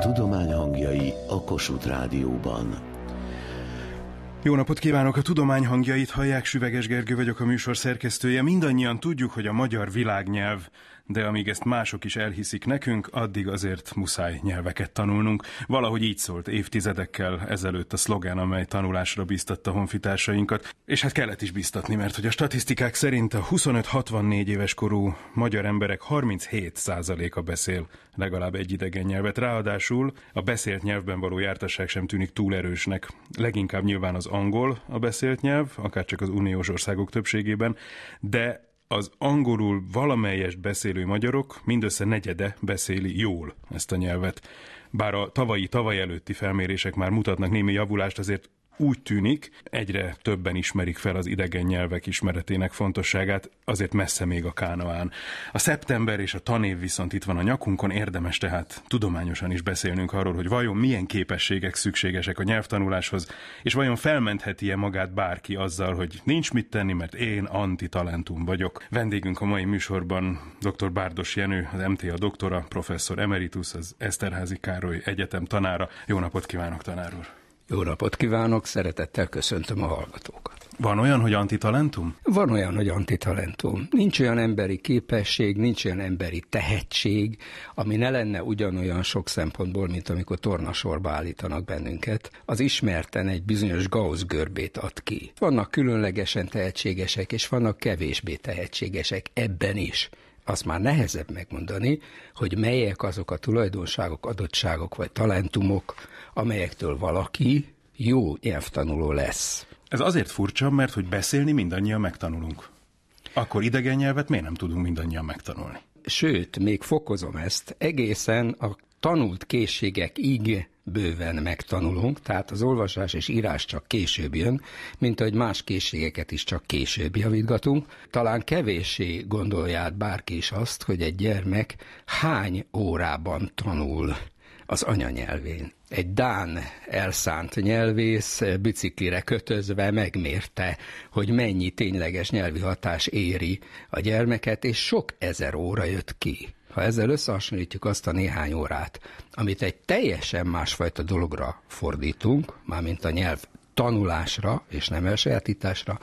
tudomány hangjai a Kossuth Rádióban. Jó napot kívánok! A tudomány hangjait hallják, Süveges Gergő vagyok a műsor szerkesztője. Mindannyian tudjuk, hogy a magyar világnyelv de amíg ezt mások is elhiszik nekünk, addig azért muszáj nyelveket tanulnunk. Valahogy így szólt évtizedekkel ezelőtt a szlogán, amely tanulásra biztatta honfitársainkat, és hát kellett is biztatni, mert hogy a statisztikák szerint a 25-64 éves korú magyar emberek 37%-a beszél legalább egy idegen nyelvet. Ráadásul a beszélt nyelvben való jártasság sem tűnik túl erősnek. Leginkább nyilván az angol a beszélt nyelv, akár csak az uniós országok többségében, de az angolul valamelyest beszélő magyarok mindössze negyede beszéli jól ezt a nyelvet. Bár a tavalyi, tavaly előtti felmérések már mutatnak némi javulást, azért úgy tűnik, egyre többen ismerik fel az idegen nyelvek ismeretének fontosságát, azért messze még a kánaán. A szeptember és a tanév viszont itt van a nyakunkon, érdemes tehát tudományosan is beszélnünk arról, hogy vajon milyen képességek szükségesek a nyelvtanuláshoz, és vajon felmentheti-e magát bárki azzal, hogy nincs mit tenni, mert én antitalentum vagyok. Vendégünk a mai műsorban dr. Bárdos Jenő, az MTA doktora, professzor emeritus, az Eszterházi Károly Egyetem tanára. Jó napot kívánok, tanár úr! Jó napot kívánok, szeretettel köszöntöm a hallgatókat. Van olyan, hogy antitalentum? Van olyan, hogy antitalentum. Nincs olyan emberi képesség, nincs olyan emberi tehetség, ami ne lenne ugyanolyan sok szempontból, mint amikor tornasorba állítanak bennünket. Az ismerten egy bizonyos Gauss görbét ad ki. Vannak különlegesen tehetségesek, és vannak kevésbé tehetségesek ebben is azt már nehezebb megmondani, hogy melyek azok a tulajdonságok, adottságok vagy talentumok, amelyektől valaki jó nyelvtanuló lesz. Ez azért furcsa, mert hogy beszélni mindannyian megtanulunk. Akkor idegen nyelvet miért nem tudunk mindannyian megtanulni? Sőt, még fokozom ezt, egészen a tanult készségekig bőven megtanulunk, tehát az olvasás és írás csak később jön, mint ahogy más készségeket is csak később javítgatunk. Talán kevéssé gondolját bárki is azt, hogy egy gyermek hány órában tanul az anyanyelvén. Egy Dán elszánt nyelvész biciklire kötözve megmérte, hogy mennyi tényleges nyelvi hatás éri a gyermeket, és sok ezer óra jött ki. Ha ezzel összehasonlítjuk azt a néhány órát, amit egy teljesen másfajta dologra fordítunk, mármint a nyelv tanulásra és nem elsajátításra,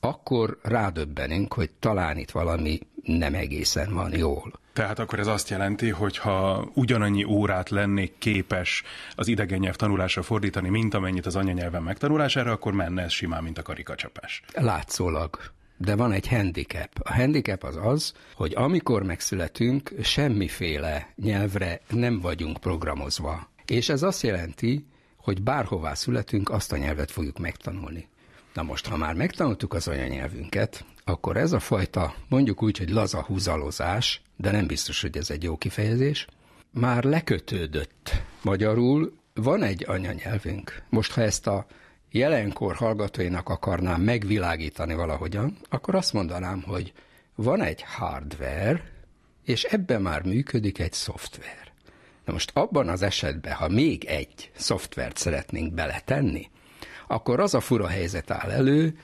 akkor rádöbbenünk, hogy talán itt valami nem egészen van jól. Tehát akkor ez azt jelenti, hogy ha ugyanannyi órát lennék képes az idegen nyelv tanulásra fordítani, mint amennyit az anyanyelven megtanulására, akkor menne ez simán, mint a karikacsapás. Látszólag. De van egy handicap. A handicap az az, hogy amikor megszületünk, semmiféle nyelvre nem vagyunk programozva. És ez azt jelenti, hogy bárhová születünk, azt a nyelvet fogjuk megtanulni. Na most, ha már megtanultuk az anyanyelvünket, akkor ez a fajta, mondjuk úgy, hogy laza húzalozás, de nem biztos, hogy ez egy jó kifejezés, már lekötődött. Magyarul van egy anyanyelvünk. Most, ha ezt a jelenkor hallgatóinak akarnám megvilágítani valahogyan, akkor azt mondanám, hogy van egy hardware, és ebben már működik egy szoftver. Na most abban az esetben, ha még egy szoftvert szeretnénk beletenni, akkor az a fura helyzet áll elő,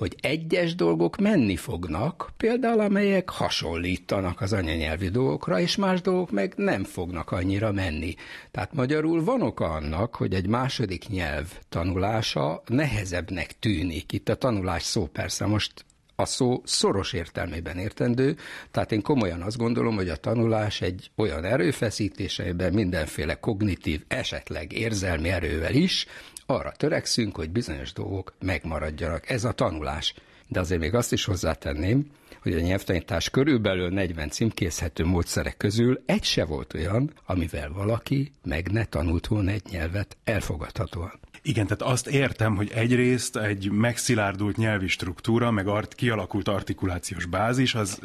hogy egyes dolgok menni fognak, például amelyek hasonlítanak az anyanyelvi dolgokra, és más dolgok meg nem fognak annyira menni. Tehát magyarul van oka annak, hogy egy második nyelv tanulása nehezebbnek tűnik. Itt a tanulás szó persze most a szó szoros értelmében értendő, tehát én komolyan azt gondolom, hogy a tanulás egy olyan erőfeszítés, mindenféle kognitív, esetleg érzelmi erővel is arra törekszünk, hogy bizonyos dolgok megmaradjanak. Ez a tanulás. De azért még azt is hozzátenném, hogy a nyelvtanítás körülbelül 40 címkézhető módszerek közül egy se volt olyan, amivel valaki meg ne tanult volna egy nyelvet elfogadhatóan. Igen, tehát azt értem, hogy egyrészt egy megszilárdult nyelvi struktúra, meg art, kialakult artikulációs bázis, az,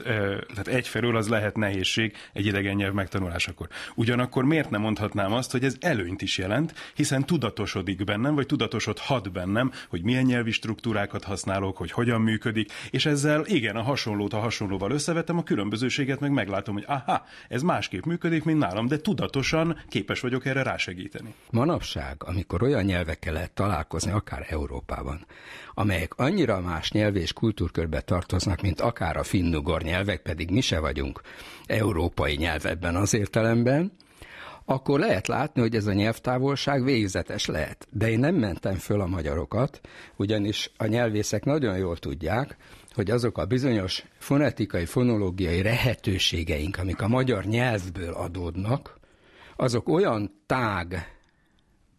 tehát egyfelől az lehet nehézség egy idegen nyelv megtanulásakor. Ugyanakkor miért nem mondhatnám azt, hogy ez előnyt is jelent, hiszen tudatosodik bennem, vagy tudatosodhat bennem, hogy milyen nyelvi struktúrákat használok, hogy hogyan működik, és ezzel igen, a hasonlót a hasonlóval összevetem, a különbözőséget meg meglátom, hogy aha, ez másképp működik, mint nálam, de tudatosan képes vagyok erre rásegíteni. Manapság, amikor olyan nyelvek nyelvekkel lehet találkozni, akár Európában, amelyek annyira más nyelv és kultúrkörbe tartoznak, mint akár a finnugor nyelvek, pedig mi se vagyunk európai nyelv ebben az értelemben, akkor lehet látni, hogy ez a nyelvtávolság végzetes lehet. De én nem mentem föl a magyarokat, ugyanis a nyelvészek nagyon jól tudják, hogy azok a bizonyos fonetikai, fonológiai lehetőségeink, amik a magyar nyelvből adódnak, azok olyan tág,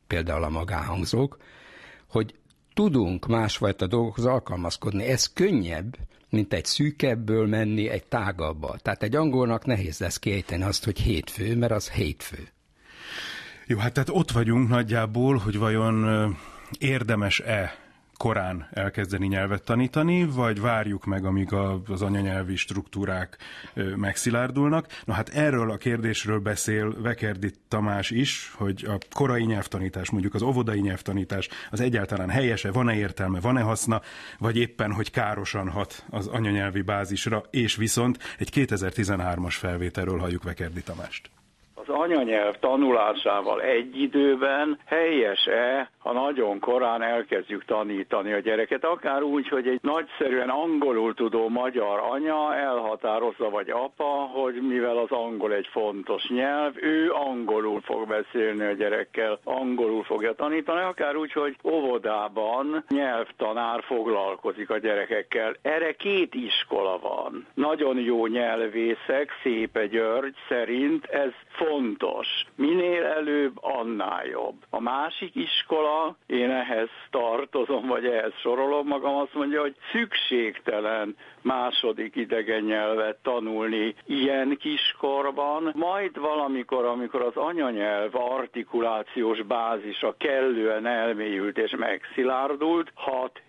például a magáhangzók, hogy tudunk másfajta dolgokhoz alkalmazkodni. Ez könnyebb, mint egy szűkebből menni egy tágabba. Tehát egy angolnak nehéz lesz kiejteni azt, hogy hétfő, mert az hétfő. Jó, hát tehát ott vagyunk nagyjából, hogy vajon érdemes-e korán elkezdeni nyelvet tanítani, vagy várjuk meg, amíg az anyanyelvi struktúrák megszilárdulnak. Na hát erről a kérdésről beszél Vekerdi Tamás is, hogy a korai nyelvtanítás, mondjuk az óvodai nyelvtanítás, az egyáltalán helyese, van-e értelme, van-e haszna, vagy éppen, hogy károsan hat az anyanyelvi bázisra, és viszont egy 2013-as felvételről halljuk Vekerdi Tamást az anyanyelv tanulásával egy időben helyes-e, ha nagyon korán elkezdjük tanítani a gyereket, akár úgy, hogy egy nagyszerűen angolul tudó magyar anya elhatározza, vagy apa, hogy mivel az angol egy fontos nyelv, ő angolul fog beszélni a gyerekkel, angolul fogja tanítani, akár úgy, hogy óvodában nyelvtanár foglalkozik a gyerekekkel. Erre két iskola van. Nagyon jó nyelvészek, Szépe György szerint ez fontos. Minél előbb, annál jobb. A másik iskola, én ehhez tartozom, vagy ehhez sorolom magam, azt mondja, hogy szükségtelen második idegen nyelvet tanulni ilyen kiskorban, majd valamikor, amikor az anyanyelv artikulációs bázisa kellően elmélyült és megszilárdult,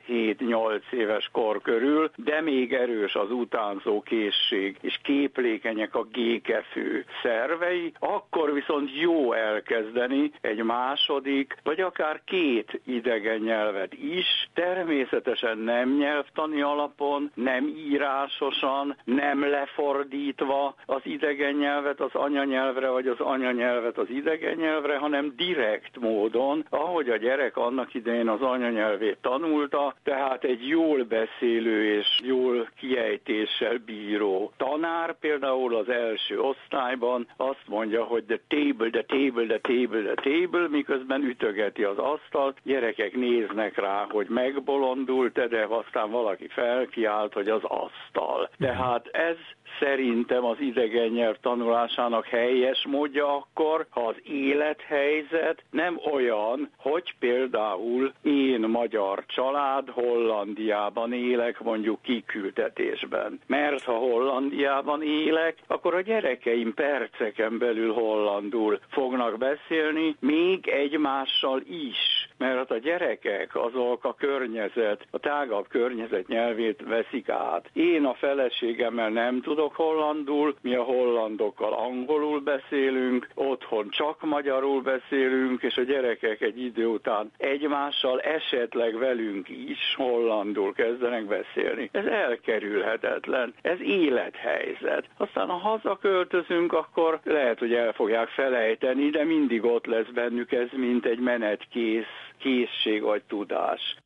6-7-8 éves kor körül, de még erős az utánzó készség, és képlékenyek a gékefő szervei, akkor viszont jó elkezdeni egy második, vagy akár két idegen nyelvet is, természetesen nem nyelvtani alapon, nem írásosan, nem lefordítva az idegen nyelvet az anyanyelvre, vagy az anyanyelvet az idegen nyelvre, hanem direkt módon, ahogy a gyerek annak idején az anyanyelvét tanulta, tehát egy jól beszélő és jól kiejtéssel bíró tanár például az első osztályban azt mondja, hogy the table, the table, the table, the table, miközben ütögeti az asztalt, gyerekek néznek rá, hogy megbolondult, de aztán valaki felkiált, hogy az asztal. Tehát ez szerintem az idegen nyelv tanulásának helyes módja akkor, ha az élethelyzet nem olyan, hogy például én magyar család Hollandiában élek, mondjuk kiküldetésben. Mert ha Hollandiában élek, akkor a gyerekeim perceken belül hollandul fognak beszélni, még egymással is. Mert a gyerekek azok a környezet, a tágabb környezet nyelvét veszik át. Én a feleségemmel nem tudok hollandul, mi a hollandokkal angolul beszélünk, otthon csak magyarul beszélünk, és a gyerekek egy idő után egymással, esetleg velünk is hollandul kezdenek beszélni. Ez elkerülhetetlen, ez élethelyzet. Aztán ha hazaköltözünk, akkor lehet, hogy el fogják felejteni, de mindig ott lesz bennük ez, mint egy menetkész készség vagy tudás.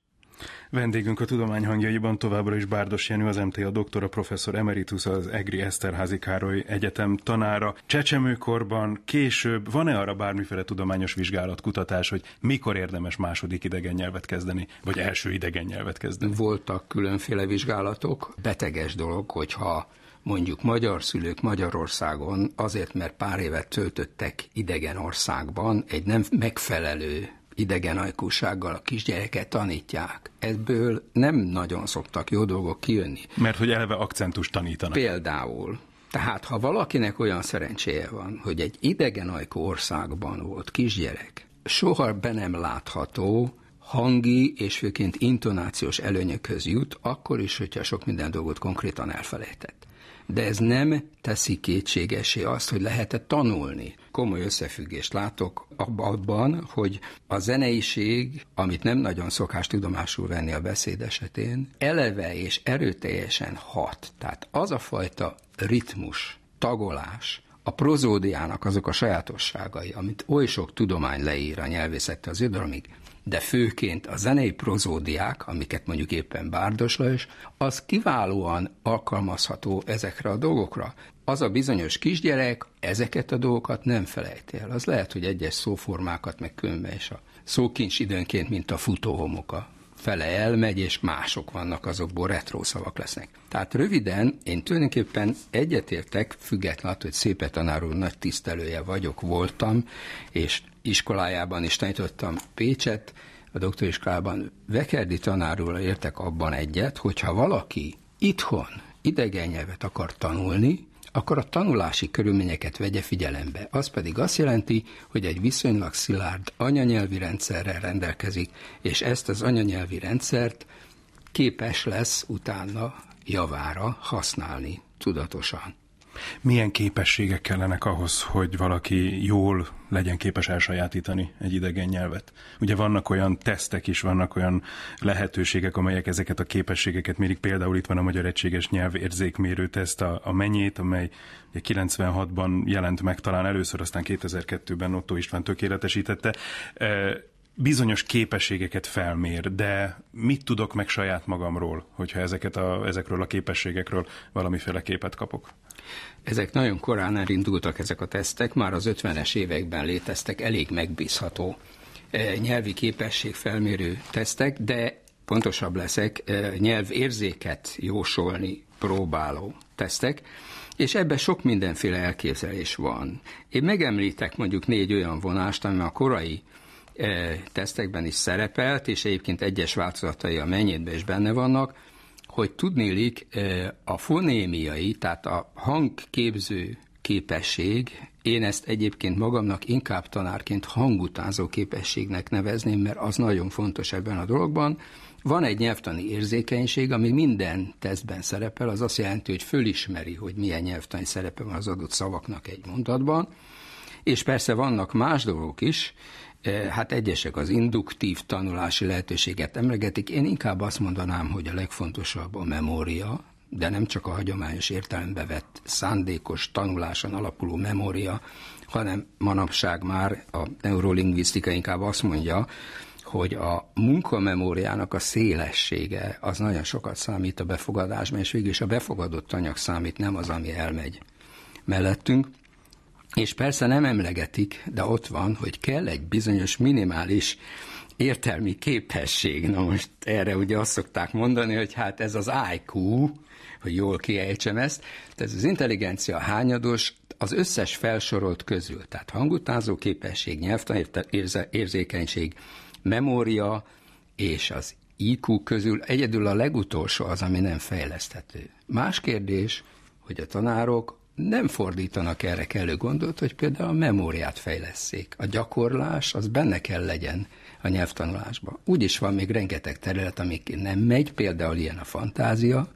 Vendégünk a tudomány hangjaiban továbbra is Bárdos Jenő, az MTA doktora, professzor emeritus, az EGRI Eszterházi Károly Egyetem tanára. Csecsemőkorban, később van-e arra bármiféle tudományos vizsgálat, kutatás, hogy mikor érdemes második idegen nyelvet kezdeni, vagy első idegen nyelvet kezdeni? Voltak különféle vizsgálatok. Beteges dolog, hogyha mondjuk magyar szülők Magyarországon azért, mert pár évet töltöttek idegen országban, egy nem megfelelő idegen ajkúsággal a kisgyereket tanítják. Ebből nem nagyon szoktak jó dolgok kijönni. Mert hogy eleve akcentus tanítanak. Például. Tehát, ha valakinek olyan szerencséje van, hogy egy idegen ajkú országban volt kisgyerek, soha be nem látható hangi és főként intonációs előnyökhöz jut, akkor is, hogyha sok minden dolgot konkrétan elfelejtett de ez nem teszi kétségesé azt, hogy lehet-e tanulni. Komoly összefüggést látok abban, hogy a zeneiség, amit nem nagyon szokás tudomásul venni a beszéd esetén, eleve és erőteljesen hat. Tehát az a fajta ritmus, tagolás, a prozódiának azok a sajátosságai, amit oly sok tudomány leír a nyelvészete az irodalomig, de főként a zenei prozódiák, amiket mondjuk éppen Bárdos Lajos, az kiválóan alkalmazható ezekre a dolgokra. Az a bizonyos kisgyerek ezeket a dolgokat nem felejti el. Az lehet, hogy egyes szóformákat meg különben is a szókincs időnként, mint a futóhomoka fele elmegy, és mások vannak, azokból retro szavak lesznek. Tehát röviden, én tulajdonképpen egyetértek, függetlenül, hogy Szépe tanár úr nagy tisztelője vagyok, voltam, és iskolájában is tanítottam Pécset, a doktoriskolában Vekerdi tanárul értek abban egyet, hogyha valaki itthon idegen nyelvet akar tanulni, akkor a tanulási körülményeket vegye figyelembe. Az pedig azt jelenti, hogy egy viszonylag szilárd anyanyelvi rendszerrel rendelkezik, és ezt az anyanyelvi rendszert képes lesz utána javára használni tudatosan. Milyen képességek kellenek ahhoz, hogy valaki jól legyen képes elsajátítani egy idegen nyelvet? Ugye vannak olyan tesztek is, vannak olyan lehetőségek, amelyek ezeket a képességeket mérik. Például itt van a Magyar Egységes Nyelvérzékmérő teszt, a, a Menyét, amely 96-ban jelent meg talán először, aztán 2002-ben Otto István tökéletesítette bizonyos képességeket felmér, de mit tudok meg saját magamról, hogyha ezeket a, ezekről a képességekről valamiféle képet kapok? Ezek nagyon korán elindultak ezek a tesztek, már az 50-es években léteztek elég megbízható eh, nyelvi képesség felmérő tesztek, de pontosabb leszek, eh, nyelvérzéket jósolni próbáló tesztek, és ebben sok mindenféle elképzelés van. Én megemlítek mondjuk négy olyan vonást, ami a korai tesztekben is szerepelt, és egyébként egyes változatai a mennyétben is benne vannak, hogy tudnélik a fonémiai, tehát a hangképző képesség, én ezt egyébként magamnak inkább tanárként hangutánzó képességnek nevezném, mert az nagyon fontos ebben a dologban. Van egy nyelvtani érzékenység, ami minden tesztben szerepel, az azt jelenti, hogy fölismeri, hogy milyen nyelvtani szerepe van az adott szavaknak egy mondatban, és persze vannak más dolgok is, hát egyesek az induktív tanulási lehetőséget emlegetik. Én inkább azt mondanám, hogy a legfontosabb a memória, de nem csak a hagyományos értelembe vett szándékos tanuláson alapuló memória, hanem manapság már a neurolingvisztika inkább azt mondja, hogy a munkamemóriának a szélessége az nagyon sokat számít a befogadásban, és végül is a befogadott anyag számít, nem az, ami elmegy mellettünk. És persze nem emlegetik, de ott van, hogy kell egy bizonyos minimális értelmi képesség. Na most erre ugye azt szokták mondani, hogy hát ez az IQ, hogy jól kiejtsem ezt, ez az intelligencia hányados az összes felsorolt közül, tehát hangutánzó képesség, nyelvtan érzékenység, memória és az IQ közül egyedül a legutolsó az, ami nem fejleszthető. Más kérdés, hogy a tanárok nem fordítanak erre kellő gondot, hogy például a memóriát fejleszék. A gyakorlás az benne kell legyen a nyelvtanulásban. Úgyis van még rengeteg terület, amik nem megy, például ilyen a fantázia,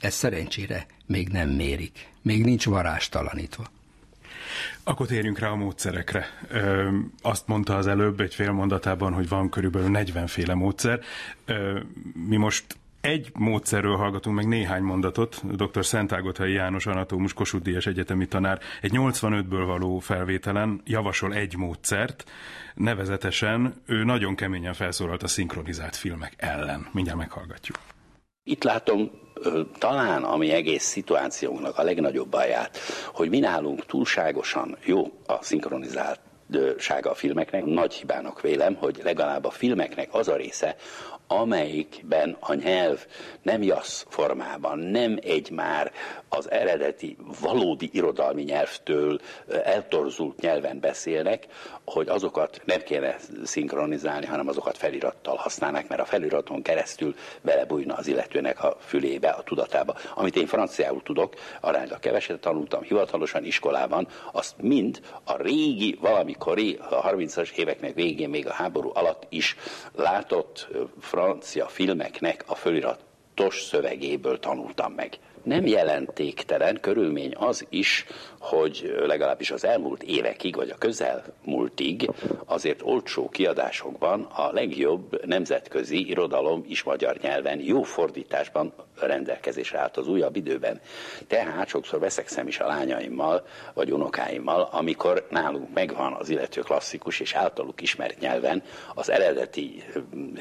ez szerencsére még nem mérik, még nincs varástalanítva. Akkor térjünk rá a módszerekre. Ö, azt mondta az előbb egy fél mondatában, hogy van körülbelül 40 féle módszer. Ö, mi most egy módszerről hallgatunk meg néhány mondatot. Dr. Szentágotthai János anatómus Kossuth Díjas egyetemi tanár egy 85-ből való felvételen javasol egy módszert, nevezetesen ő nagyon keményen felszólalt a szinkronizált filmek ellen. Mindjárt meghallgatjuk. Itt látom talán ami egész szituációnknak a legnagyobb baját, hogy mi nálunk túlságosan jó a szinkronizált sága a filmeknek. Nagy hibának vélem, hogy legalább a filmeknek az a része, amelyikben a nyelv nem jasz formában, nem egy már az eredeti valódi irodalmi nyelvtől eltorzult nyelven beszélnek, hogy azokat nem kéne szinkronizálni, hanem azokat felirattal használnak, mert a feliraton keresztül belebújna az illetőnek a fülébe, a tudatába. Amit én franciául tudok, aránylag keveset tanultam hivatalosan iskolában, azt mind a régi, valamikori, a 30-as éveknek végén, még a háború alatt is látott francia filmeknek a föliratos szövegéből tanultam meg. Nem jelentéktelen körülmény az is, hogy legalábbis az elmúlt évekig, vagy a közelmúltig azért olcsó kiadásokban a legjobb nemzetközi irodalom is magyar nyelven jó fordításban rendelkezésre állt az újabb időben. Tehát sokszor veszekszem is a lányaimmal, vagy unokáimmal, amikor nálunk megvan az illető klasszikus és általuk ismert nyelven az eredeti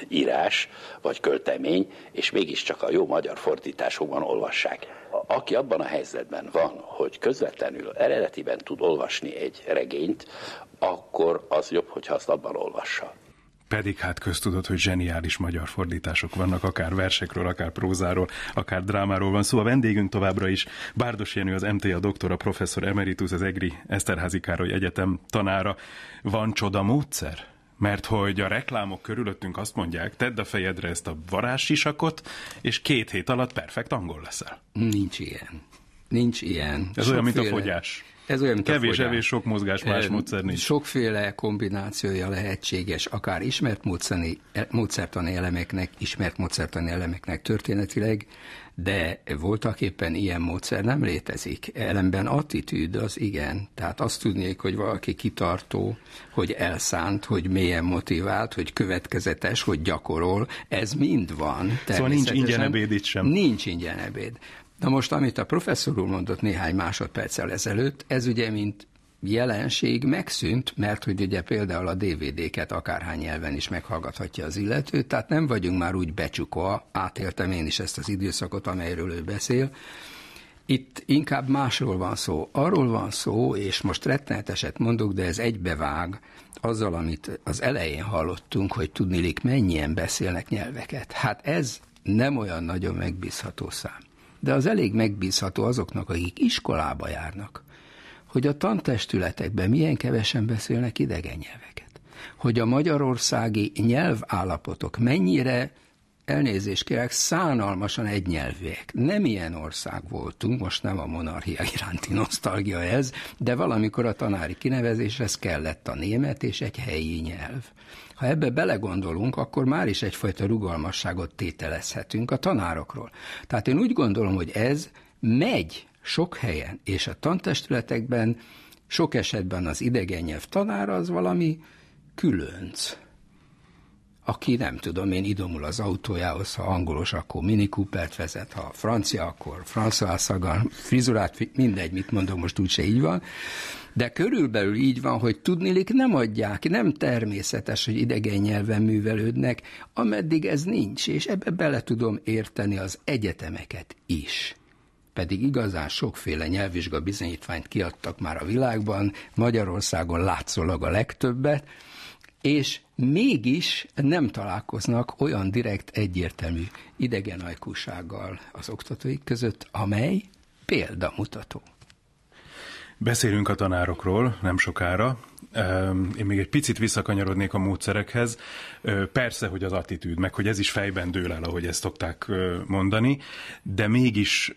írás, vagy költemény, és mégiscsak a jó magyar fordításokban olvassák. Aki abban a helyzetben van, hogy közvetlenül eredetiben tud olvasni egy regényt, akkor az jobb, hogyha azt abban olvassa. Pedig hát köztudott, hogy zseniális magyar fordítások vannak, akár versekről, akár prózáról, akár drámáról van szó. Szóval a vendégünk továbbra is Bárdos Jenő, az MTA doktora, professzor emeritus, az EGRI Eszterházi Károly Egyetem tanára. Van csoda módszer? Mert hogy a reklámok körülöttünk azt mondják, tedd a fejedre ezt a varázssisakot, és két hét alatt perfekt angol leszel. Nincs ilyen. Nincs ilyen. Ez Sokféle... olyan, mint a fogyás. Ez olyan, mint Kevés evés, sok mozgás, más módszer nincs. Sokféle kombinációja lehetséges, akár ismert módszertani, módszertani elemeknek, ismert módszertani elemeknek történetileg, de voltak éppen ilyen módszer nem létezik. Ellenben attitűd az igen. Tehát azt tudnék, hogy valaki kitartó, hogy elszánt, hogy mélyen motivált, hogy következetes, hogy gyakorol, ez mind van. Szóval nincs ingyen ebéd itt sem. Nincs ingyen ebéd. Na most, amit a professzor úr mondott néhány másodperccel ezelőtt, ez ugye, mint jelenség megszűnt, mert hogy ugye például a DVD-ket akárhány nyelven is meghallgathatja az illető, tehát nem vagyunk már úgy becsukva, átéltem én is ezt az időszakot, amelyről ő beszél. Itt inkább másról van szó. Arról van szó, és most retteneteset mondok, de ez egybevág azzal, amit az elején hallottunk, hogy tudnilik mennyien beszélnek nyelveket. Hát ez nem olyan nagyon megbízható szám de az elég megbízható azoknak, akik iskolába járnak, hogy a tantestületekben milyen kevesen beszélnek idegen nyelveket. Hogy a magyarországi nyelvállapotok mennyire elnézést kérek, szánalmasan egynyelvűek. Nem ilyen ország voltunk, most nem a monarchia iránti nosztalgia ez, de valamikor a tanári kinevezéshez kellett a német és egy helyi nyelv. Ha ebbe belegondolunk, akkor már is egyfajta rugalmasságot tételezhetünk a tanárokról. Tehát én úgy gondolom, hogy ez megy sok helyen, és a tantestületekben sok esetben az idegen nyelv tanára az valami különc aki nem tudom én idomul az autójához, ha angolos, akkor Mini Coopert vezet, ha francia, akkor François Sagan, frizurát, mindegy, mit mondom, most úgyse így van. De körülbelül így van, hogy tudnilik nem adják, nem természetes, hogy idegen nyelven művelődnek, ameddig ez nincs, és ebbe bele tudom érteni az egyetemeket is pedig igazán sokféle nyelvvizsga bizonyítványt kiadtak már a világban, Magyarországon látszólag a legtöbbet, és mégis nem találkoznak olyan direkt egyértelmű idegen ajkúsággal az oktatóik között, amely példamutató. Beszélünk a tanárokról nem sokára. Én még egy picit visszakanyarodnék a módszerekhez. Persze, hogy az attitűd, meg hogy ez is fejben dől el, ahogy ezt szokták mondani, de mégis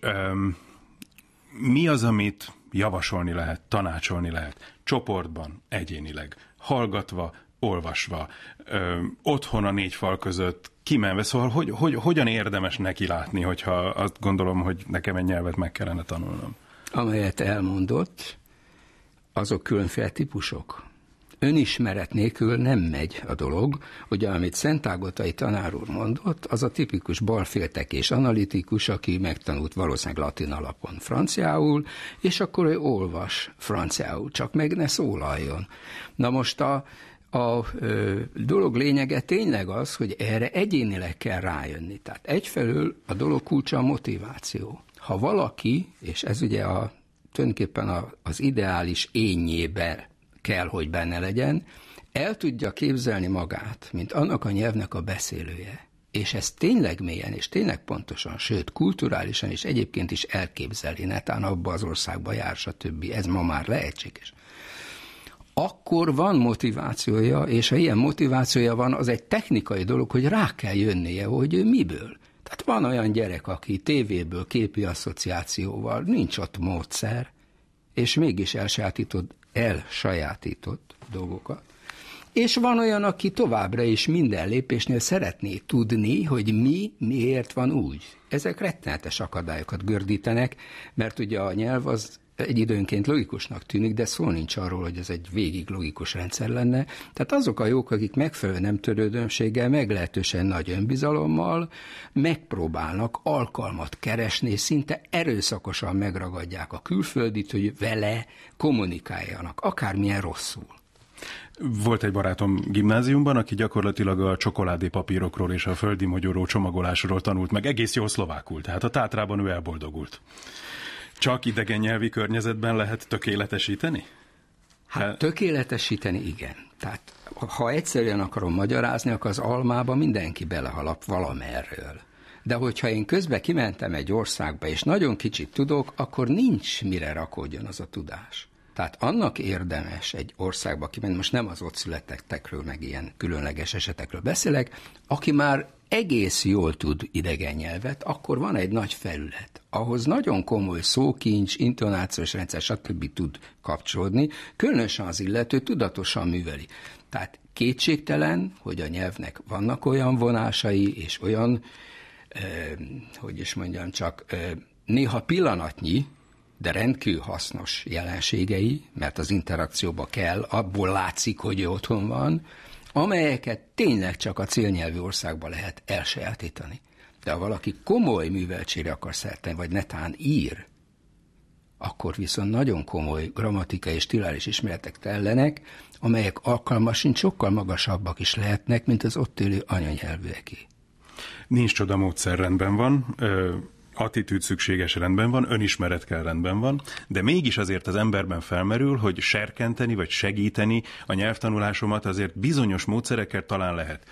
mi az, amit javasolni lehet, tanácsolni lehet, csoportban, egyénileg, hallgatva, olvasva, ö, otthon a négy fal között, kimenve, szóval hogy, hogy, hogyan érdemes neki látni, hogyha azt gondolom, hogy nekem egy nyelvet meg kellene tanulnom? Amelyet elmondott, azok különféle típusok. Önismeret nélkül nem megy a dolog. Ugye, amit Szentágotai tanár úr mondott, az a tipikus balféltek és analitikus, aki megtanult valószínűleg latin alapon franciául, és akkor ő olvas franciául, csak meg ne szólaljon. Na most a, a ö, dolog lényege tényleg az, hogy erre egyénileg kell rájönni. Tehát egyfelől a dolog kulcsa a motiváció. Ha valaki, és ez ugye a, tulajdonképpen a, az ideális ényében kell, hogy benne legyen, el tudja képzelni magát, mint annak a nyelvnek a beszélője, és ez tényleg mélyen, és tényleg pontosan, sőt, kulturálisan is egyébként is elképzeli, netán abba az országba jár, stb. Ez ma már lehetséges akkor van motivációja, és ha ilyen motivációja van, az egy technikai dolog, hogy rá kell jönnie, hogy ő miből. Tehát van olyan gyerek, aki tévéből, képi asszociációval, nincs ott módszer, és mégis elsajátított, elsajátított dolgokat. És van olyan, aki továbbra is minden lépésnél szeretné tudni, hogy mi miért van úgy. Ezek rettenetes akadályokat gördítenek, mert ugye a nyelv az egy időnként logikusnak tűnik, de szó nincs arról, hogy ez egy végig logikus rendszer lenne. Tehát azok a jók, akik megfelelő nem törődömséggel, meglehetősen nagy önbizalommal megpróbálnak alkalmat keresni, és szinte erőszakosan megragadják a külföldit, hogy vele kommunikáljanak, akármilyen rosszul. Volt egy barátom gimnáziumban, aki gyakorlatilag a csokoládé papírokról és a földi magyaró csomagolásról tanult meg egész jól szlovákul, tehát a tátrában ő elboldogult. Csak idegen nyelvi környezetben lehet tökéletesíteni? Hát tökéletesíteni igen. Tehát ha egyszerűen akarom magyarázni, akkor az almába mindenki belehalap valamerről. De hogyha én közben kimentem egy országba, és nagyon kicsit tudok, akkor nincs mire rakódjon az a tudás. Tehát annak érdemes egy országba kimenni, most nem az ott születettekről, meg ilyen különleges esetekről beszélek, aki már egész jól tud idegen nyelvet, akkor van egy nagy felület. Ahhoz nagyon komoly szókincs, intonációs rendszer, stb. tud kapcsolódni, különösen az illető tudatosan műveli. Tehát kétségtelen, hogy a nyelvnek vannak olyan vonásai, és olyan, eh, hogy is mondjam, csak eh, néha pillanatnyi, de rendkívül hasznos jelenségei, mert az interakcióba kell, abból látszik, hogy ő otthon van, amelyeket tényleg csak a célnyelvű országban lehet elsajátítani. De ha valaki komoly műveltségre akar szerteni, vagy netán ír, akkor viszont nagyon komoly grammatikai és stilális ismeretek tellenek, amelyek alkalmasint sokkal magasabbak is lehetnek, mint az ott élő anyanyelvűeké. Nincs csoda módszer rendben van, attitűd szükséges rendben van, önismeret kell rendben van, de mégis azért az emberben felmerül, hogy serkenteni vagy segíteni a nyelvtanulásomat azért bizonyos módszerekkel talán lehet.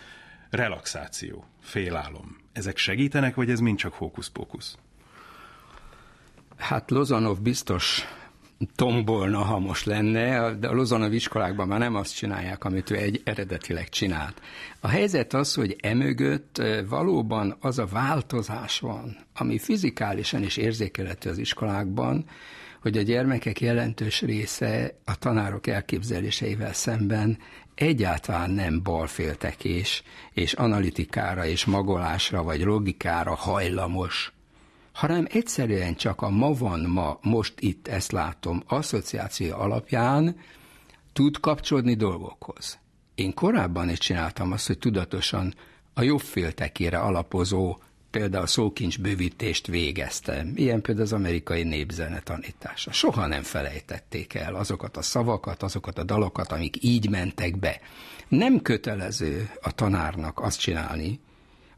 Relaxáció, félálom. Ezek segítenek, vagy ez mind csak hókusz-pókusz? Hát Lozanov biztos tombolna, ha most lenne, de a Lozanov iskolákban már nem azt csinálják, amit ő egy eredetileg csinált. A helyzet az, hogy emögött valóban az a változás van, ami fizikálisan is érzékelhető az iskolákban, hogy a gyermekek jelentős része a tanárok elképzeléseivel szemben egyáltalán nem balféltekés és analitikára és magolásra vagy logikára hajlamos, hanem egyszerűen csak a ma van ma, most itt ezt látom, asszociáció alapján tud kapcsolódni dolgokhoz. Én korábban is csináltam azt, hogy tudatosan a jobb féltekére alapozó például szókincs bővítést végeztem. Ilyen például az amerikai népzene tanítása. Soha nem felejtették el azokat a szavakat, azokat a dalokat, amik így mentek be. Nem kötelező a tanárnak azt csinálni,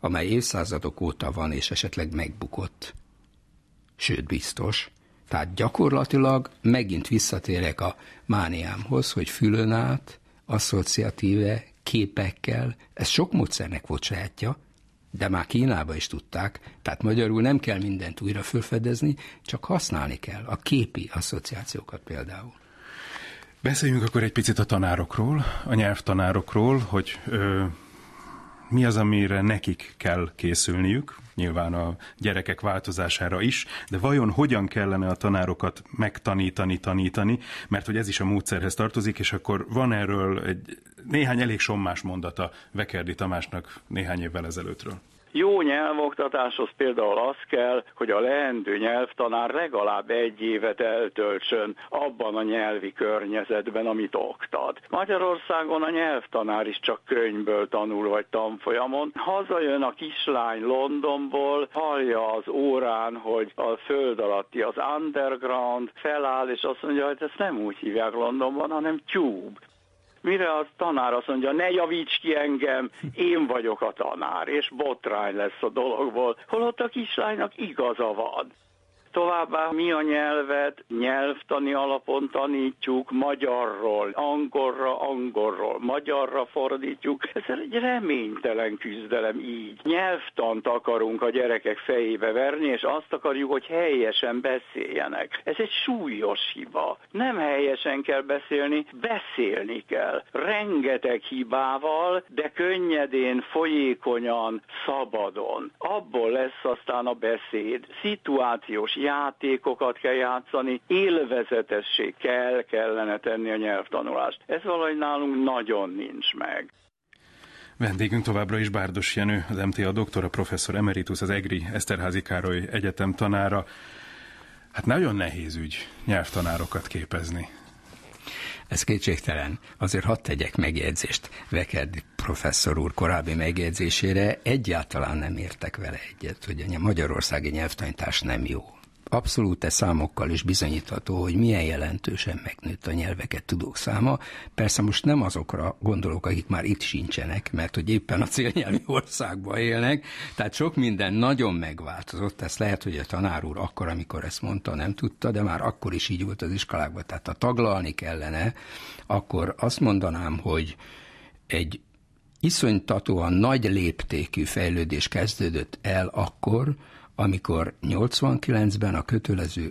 amely évszázadok óta van és esetleg megbukott sőt biztos. Tehát gyakorlatilag megint visszatérek a mániámhoz, hogy fülön át, asszociatíve, képekkel, ez sok módszernek volt sajátja, de már Kínába is tudták, tehát magyarul nem kell mindent újra fölfedezni, csak használni kell a képi asszociációkat például. Beszéljünk akkor egy picit a tanárokról, a nyelvtanárokról, hogy ö, mi az, amire nekik kell készülniük, nyilván a gyerekek változására is, de vajon hogyan kellene a tanárokat megtanítani, tanítani, mert hogy ez is a módszerhez tartozik, és akkor van erről egy néhány elég sommás mondata Vekerdi Tamásnak néhány évvel ezelőttről. Jó nyelvoktatáshoz például az kell, hogy a leendő nyelvtanár legalább egy évet eltöltsön abban a nyelvi környezetben, amit oktat. Magyarországon a nyelvtanár is csak könyvből tanul vagy tanfolyamon. Hazajön a kislány Londonból, hallja az órán, hogy a föld alatti az underground, feláll, és azt mondja, hogy ezt nem úgy hívják Londonban, hanem tube. Mire a tanár azt mondja, ne javíts ki engem, én vagyok a tanár, és botrány lesz a dologból, holott a kislánynak igaza van. Továbbá mi a nyelvet nyelvtani alapon tanítjuk magyarról, angolra angolról, magyarra fordítjuk. Ez egy reménytelen küzdelem így. Nyelvtant akarunk a gyerekek fejébe verni, és azt akarjuk, hogy helyesen beszéljenek. Ez egy súlyos hiba. Nem helyesen kell beszélni, beszélni kell. Rengeteg hibával, de könnyedén, folyékonyan, szabadon. Abból lesz aztán a beszéd. Szituációs játékokat kell játszani, élvezetessé kell, kellene tenni a nyelvtanulást. Ez valahogy nálunk nagyon nincs meg. Vendégünk továbbra is Bárdos Jenő, az MTA doktora, professzor emeritus, az EGRI Eszterházi Károly Egyetem tanára. Hát nagyon nehéz ügy nyelvtanárokat képezni. Ez kétségtelen. Azért hadd tegyek megjegyzést Veked professzor úr korábbi megjegyzésére. Egyáltalán nem értek vele egyet, hogy a magyarországi nyelvtanítás nem jó abszolút számokkal is bizonyítható, hogy milyen jelentősen megnőtt a nyelveket tudók száma. Persze most nem azokra gondolok, akik már itt sincsenek, mert hogy éppen a célnyelvi országban élnek, tehát sok minden nagyon megváltozott, ezt lehet, hogy a tanár úr akkor, amikor ezt mondta, nem tudta, de már akkor is így volt az iskolákban. Tehát ha taglalni kellene, akkor azt mondanám, hogy egy iszonytatóan nagy léptékű fejlődés kezdődött el akkor, amikor 89-ben a kötelező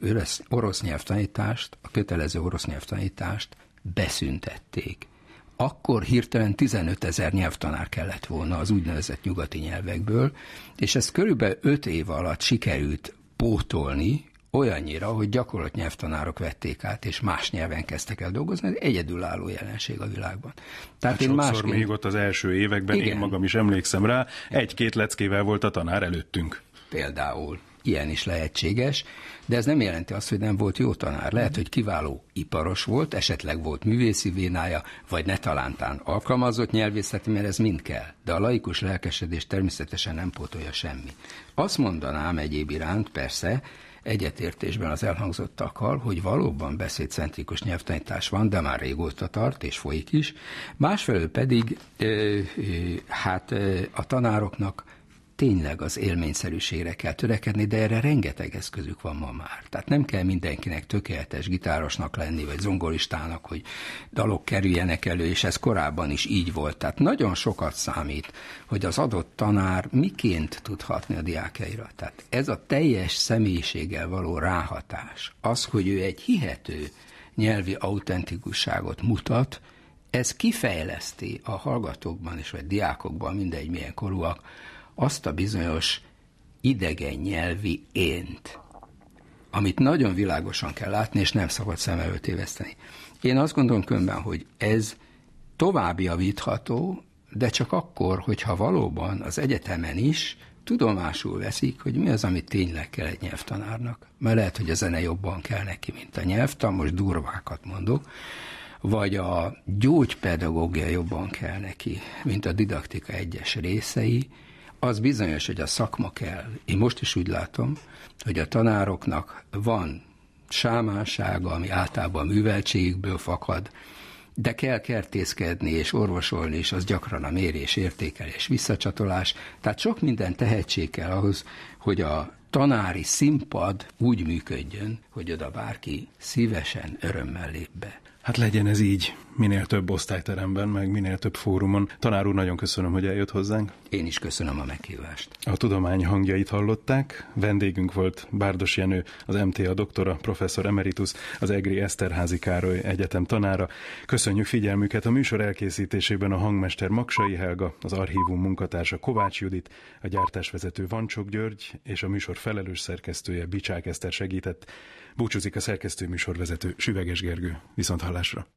orosz, nyelvtanítást, a kötelező orosz nyelvtanítást beszüntették. Akkor hirtelen 15 ezer nyelvtanár kellett volna az úgynevezett nyugati nyelvekből, és ezt körülbelül 5 év alatt sikerült pótolni, olyannyira, hogy gyakorlat nyelvtanárok vették át, és más nyelven kezdtek el dolgozni, ez egyedülálló jelenség a világban. Tehát hát én másként... még ott az első években, Igen. én magam is emlékszem rá, egy-két leckével volt a tanár előttünk például. Ilyen is lehetséges, de ez nem jelenti azt, hogy nem volt jó tanár. Lehet, hogy kiváló iparos volt, esetleg volt művészi vénája, vagy ne talántán alkalmazott nyelvészeti, mert ez mind kell. De a laikus lelkesedés természetesen nem pótolja semmi. Azt mondanám egyéb iránt, persze, egyetértésben az elhangzottakkal, hogy valóban beszédcentrikus nyelvtanítás van, de már régóta tart, és folyik is. Másfelől pedig, ö, ö, hát ö, a tanároknak tényleg az élményszerűségre kell törekedni, de erre rengeteg eszközük van ma már. Tehát nem kell mindenkinek tökéletes gitárosnak lenni, vagy zongoristának, hogy dalok kerüljenek elő, és ez korábban is így volt. Tehát nagyon sokat számít, hogy az adott tanár miként tudhatni a diákjaira. Tehát ez a teljes személyiséggel való ráhatás, az, hogy ő egy hihető nyelvi autentikusságot mutat, ez kifejleszti a hallgatókban és vagy diákokban, mindegy milyen korúak, azt a bizonyos idegen nyelvi ént, amit nagyon világosan kell látni, és nem szabad szem előtt éveszteni. Én azt gondolom különben, hogy ez tovább javítható, de csak akkor, hogyha valóban az egyetemen is tudomásul veszik, hogy mi az, amit tényleg kell egy nyelvtanárnak. Mert lehet, hogy a zene jobban kell neki, mint a nyelvtan, most durvákat mondok, vagy a gyógypedagógia jobban kell neki, mint a didaktika egyes részei, az bizonyos, hogy a szakma kell. Én most is úgy látom, hogy a tanároknak van sámánsága, ami általában műveltségükből fakad, de kell kertészkedni és orvosolni, és az gyakran a mérés, értékelés, visszacsatolás. Tehát sok minden tehetség kell ahhoz, hogy a tanári színpad úgy működjön, hogy oda bárki szívesen, örömmel lép be. Hát legyen ez így, minél több osztályteremben, meg minél több fórumon. Tanár úr, nagyon köszönöm, hogy eljött hozzánk. Én is köszönöm a meghívást. A tudomány hangjait hallották. Vendégünk volt Bárdos Jenő, az MTA doktora, professzor emeritus, az EGRI Eszterházi Károly Egyetem tanára. Köszönjük figyelmüket a műsor elkészítésében a hangmester Maksai Helga, az archívum munkatársa Kovács Judit, a gyártásvezető Vancsok György és a műsor felelős szerkesztője Bicsák Eszter segített. Búcsúzik a szerkesztő műsorvezető Süveges Gergő. Viszont hallásra.